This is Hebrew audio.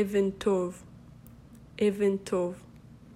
אבן טוב, אבן טוב.